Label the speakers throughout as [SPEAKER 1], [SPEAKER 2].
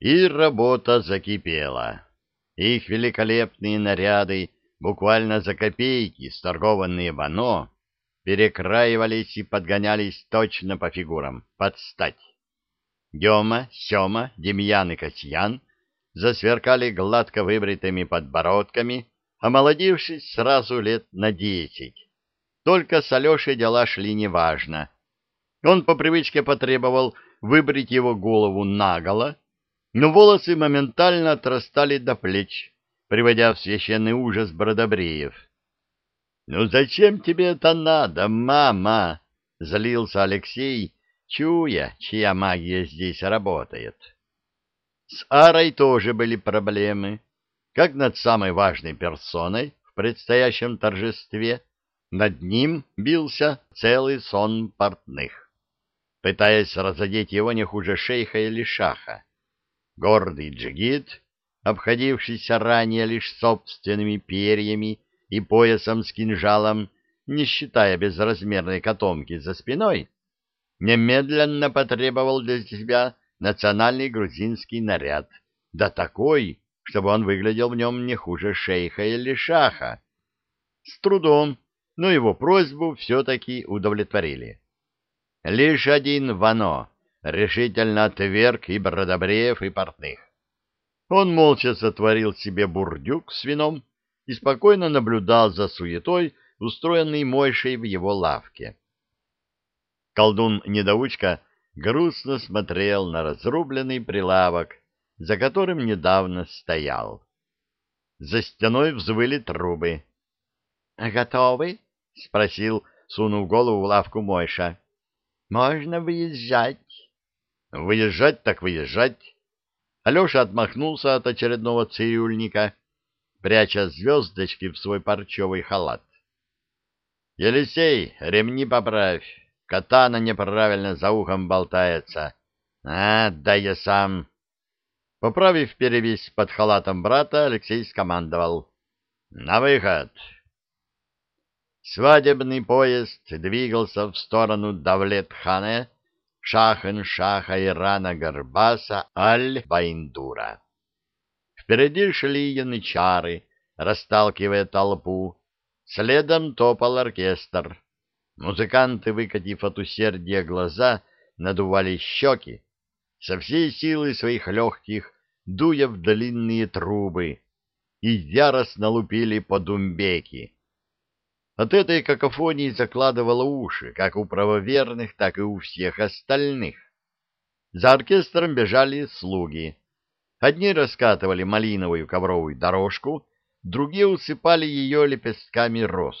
[SPEAKER 1] И работа закипела. Их великолепные наряды, буквально за копейки, сторгованные в оно, перекраивались и подгонялись точно по фигурам, под стать. Дема, Сема, Демьян и Касьян засверкали гладко выбритыми подбородками, омолодившись сразу лет на десять. Только с Алешей дела шли неважно. Он по привычке потребовал выбрить его голову наголо, но волосы моментально отрастали до плеч, приводя в священный ужас Бродобреев. — Ну зачем тебе это надо, мама? — злился Алексей, чуя, чья магия здесь работает. С Арой тоже были проблемы, как над самой важной персоной в предстоящем торжестве, над ним бился целый сон портных, пытаясь разодеть его не хуже шейха или шаха. Гордый джигит, обходившийся ранее лишь собственными перьями и поясом с кинжалом, не считая безразмерной котомки за спиной, немедленно потребовал для себя национальный грузинский наряд, да такой, чтобы он выглядел в нем не хуже шейха или шаха. С трудом но его просьбу все-таки удовлетворили. Лишь один Вано решительно отверг и Бродобреев, и Портных. Он молча сотворил себе бурдюк с вином и спокойно наблюдал за суетой, устроенной Мойшей в его лавке. Колдун-недоучка грустно смотрел на разрубленный прилавок, за которым недавно стоял. За стеной взвыли трубы. — Готовы? — спросил, сунув голову в лавку Мойша. — Можно выезжать. — Выезжать так выезжать. Алеша отмахнулся от очередного цирюльника, пряча звездочки в свой парчевый халат. — Елисей, ремни поправь, катана неправильно за ухом болтается. А, да я сам. Поправив перевесь под халатом брата, Алексей скомандовал. — На выход! Свадебный поезд двигался в сторону Давлет-хане, Шахен-Шаха Ирана Гарбаса Аль-Байндура. Впереди шли янычары, расталкивая толпу, следом топал оркестр. Музыканты, выкатив от усердия глаза, надували щеки, со всей силы своих легких, дуя в длинные трубы, и яростно лупили по думбеки от этой какофонии закладывало уши, как у правоверных, так и у всех остальных. За оркестром бежали слуги. Одни раскатывали малиновую ковровую дорожку, другие усыпали ее лепестками роз.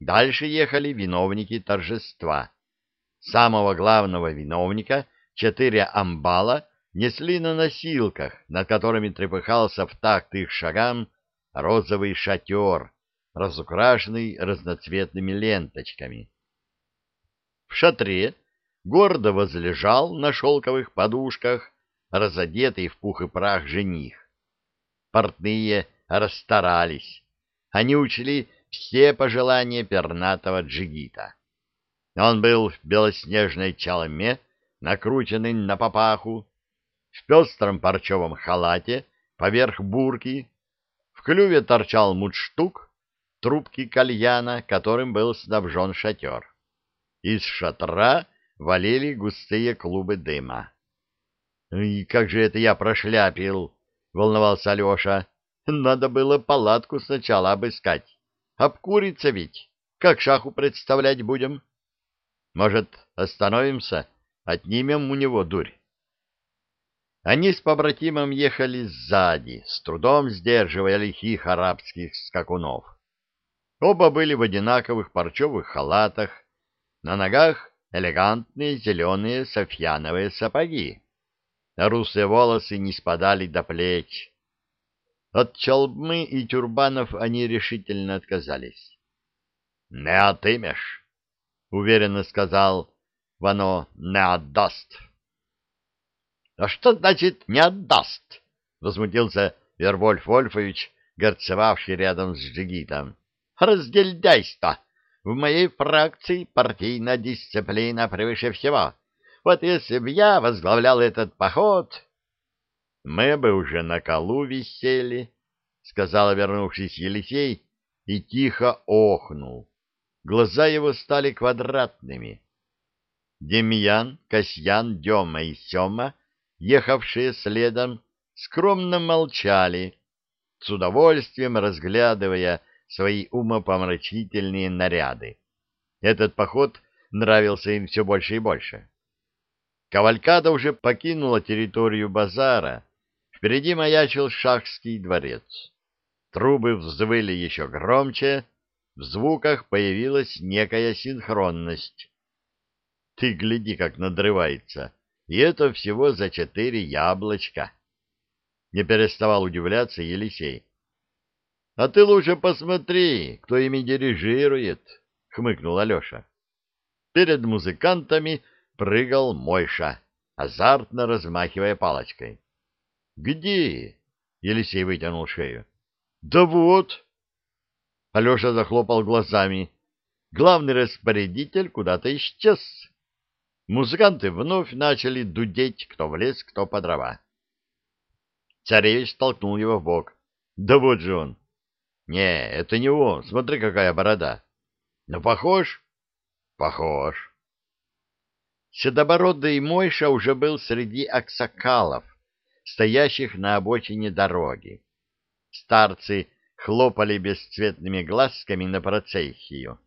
[SPEAKER 1] Дальше ехали виновники торжества. Самого главного виновника, четыре амбала, несли на носилках, над которыми трепыхался в такт их шагам розовый шатер — разукрашенный разноцветными ленточками. В шатре гордо возлежал на шелковых подушках разодетый в пух и прах жених. Портные расстарались. Они учли все пожелания пернатого джигита. Он был в белоснежной чалме, накрученный на папаху, в пестром парчевом халате поверх бурки, в клюве торчал мундштук, трубки кальяна, которым был снабжен шатер. Из шатра валили густые клубы дыма. — И как же это я прошляпил? — волновался Алеша. — Надо было палатку сначала обыскать. Обкуриться ведь. Как шаху представлять будем? Может, остановимся, отнимем у него дурь? Они с побратимом ехали сзади, с трудом сдерживая лихих арабских скакунов. Оба были в одинаковых парчевых халатах, на ногах элегантные зеленые софьяновые сапоги. Русые волосы не спадали до плеч. От чалбмы и тюрбанов они решительно отказались. — Не отымешь, — уверенно сказал Вано, — не отдаст. — А что значит «не отдаст»? — возмутился Вервольф Вольфович, горцевавший рядом с джигитом раздельдяйство. В моей фракции партийная дисциплина превыше всего. Вот если бы я возглавлял этот поход... мы бы уже на колу висели, — сказал вернувшись Елисей и тихо охнул. Глаза его стали квадратными. Демьян, Касьян, Дема и Сема, ехавшие следом, скромно молчали, с удовольствием разглядывая свои умопомрачительные наряды. Этот поход нравился им все больше и больше. Кавалькада уже покинула территорию базара. Впереди маячил шахский дворец. Трубы взвыли еще громче, в звуках появилась некая синхронность. Ты гляди, как надрывается, и это всего за четыре яблочка. Не переставал удивляться Елисей. — А ты лучше посмотри, кто ими дирижирует, — хмыкнул Алеша. Перед музыкантами прыгал Мойша, азартно размахивая палочкой. «Где?» — Елисей вытянул шею. «Да вот!» Алеша захлопал глазами. Главный распорядитель куда-то исчез. Музыканты вновь начали дудеть, кто в лес, кто по дрова. Царевич толкнул его в бок. «Да вот же он!» «Не, это не он. Смотри, какая борода!» «Ну, похож?» «Похож!» Седобородый Мойша уже был среди аксакалов, стоящих на обочине дороги. Старцы хлопали бесцветными глазками на процессию.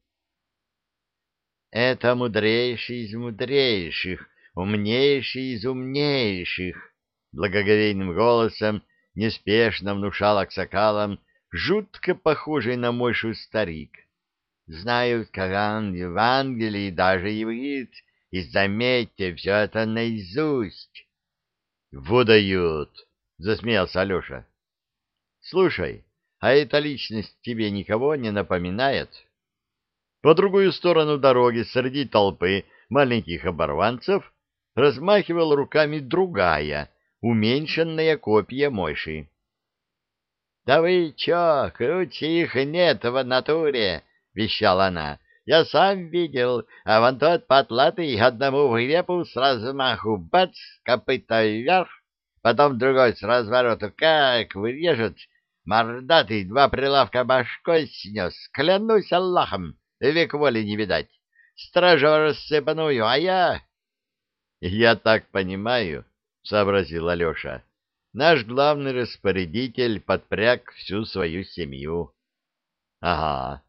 [SPEAKER 1] «Это мудрейший из мудрейших, умнейший из умнейших», благоговейным голосом неспешно внушал аксакалам жутко похожий на Мойшу старик. «Знают Коран, Евангелие, даже иврит, и заметьте, все это наизусть. — Выдают, — засмеялся Алеша. — Слушай, а эта личность тебе никого не напоминает? По другую сторону дороги среди толпы маленьких оборванцев размахивал руками другая, уменьшенная копия Мойши. — Да вы чё, круче их нет в натуре, — вещала она. Я сам видел, а вон тот потлатый одному в гребу с размаху бац, копыта вверх, потом другой с развороту как вырежет, мордатый два прилавка башкой снес, клянусь Аллахом, век воли не видать. Стражу рассыпаную, а я... — Я так понимаю, — сообразил Алеша, — наш главный распорядитель подпряг всю свою семью. — Ага,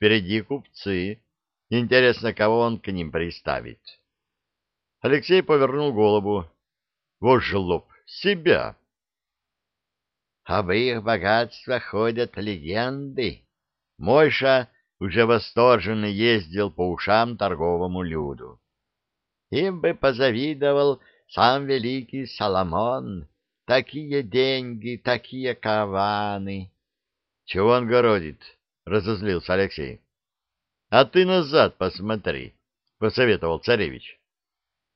[SPEAKER 1] Впереди купцы. Интересно, кого он к ним приставит. Алексей повернул голову. Вот жлоб, себя. Об их богатствах ходят легенды. Мойша уже восторженно ездил по ушам торговому люду. Им бы позавидовал сам великий Соломон. Такие деньги, такие каваны. Чего он городит? — разозлился Алексей. — А ты назад посмотри, — посоветовал царевич.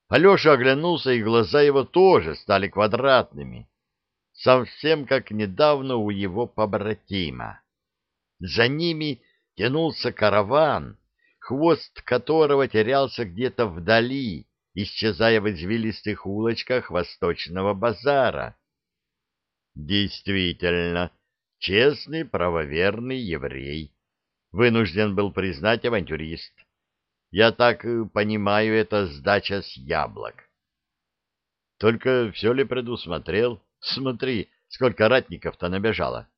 [SPEAKER 1] Алеша оглянулся, и глаза его тоже стали квадратными, совсем как недавно у его побратима. За ними тянулся караван, хвост которого терялся где-то вдали, исчезая в извилистых улочках восточного базара. Действительно, честный, правоверный еврей. Вынужден был признать авантюрист. Я так понимаю, это сдача с яблок. Только все ли предусмотрел? Смотри, сколько ратников-то набежало.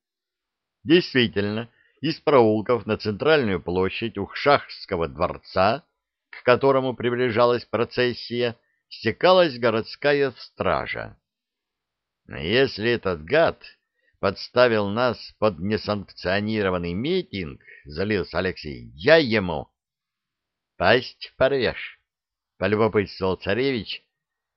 [SPEAKER 1] Действительно, из проулков на центральную площадь у Шахского дворца, к которому приближалась процессия, стекалась городская стража. Если этот гад подставил нас под несанкционированный митинг, — залился Алексей, — я ему. — Пасть порвешь, — полюбопытствовал царевич,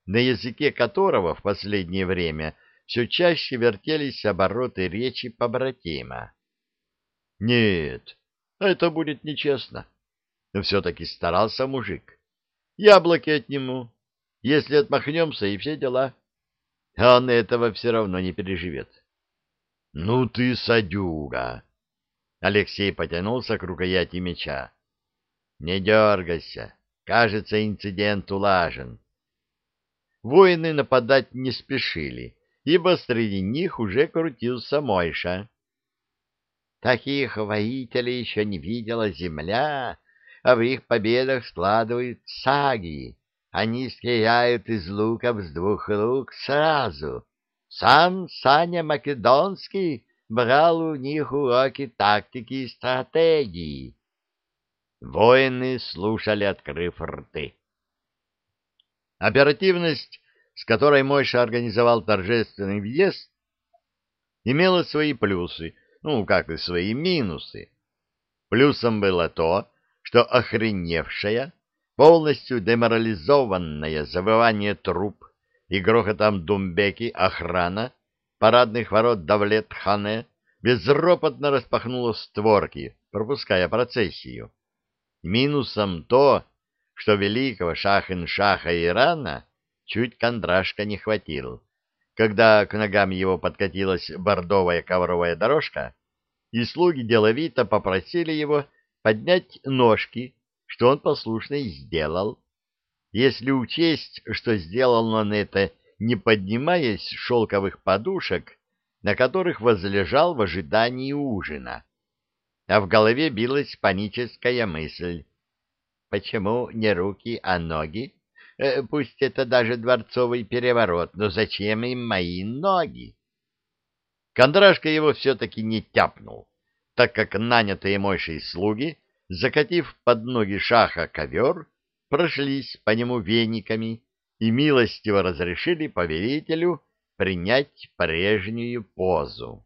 [SPEAKER 1] на языке которого в последнее время все чаще вертелись обороты речи побратима. — Нет, это будет нечестно. Но все-таки старался мужик. Яблоки отниму, если отмахнемся, и все дела. А он этого все равно не переживет. — Ну ты садюга! Алексей потянулся к рукояти меча. — Не дергайся. Кажется, инцидент улажен. Воины нападать не спешили, ибо среди них уже крутился Мойша.
[SPEAKER 2] Таких воителей еще не видела земля, а в их победах складывают саги. Они стреляют из луков с двух лук сразу. Сам Саня Македонский брал у них уроки тактики и стратегии.
[SPEAKER 1] Воины слушали, открыв рты. Оперативность, с которой Мойша организовал торжественный въезд, имела свои плюсы, ну, как и свои минусы. Плюсом было то, что охреневшая, полностью деморализованная завывание труп и грохотом думбеки охрана парадных ворот Давлет-Хане безропотно распахнула створки, пропуская процессию. Минусом то, что великого шах-ин-шаха Ирана чуть кондрашка не хватил, когда к ногам его подкатилась бордовая ковровая дорожка, и слуги деловито попросили его поднять ножки, что он послушно и сделал. Если учесть, что сделал он это, не поднимаясь с шелковых подушек, на которых возлежал в ожидании ужина, а в голове билась паническая мысль. Почему не руки, а ноги? Э, пусть это даже дворцовый переворот, но зачем им мои ноги? Кондрашка его все-таки не тяпнул, так как нанятые мойшие слуги, закатив под ноги шаха ковер, прошлись по нему вениками и милостиво разрешили повелителю принять прежнюю позу.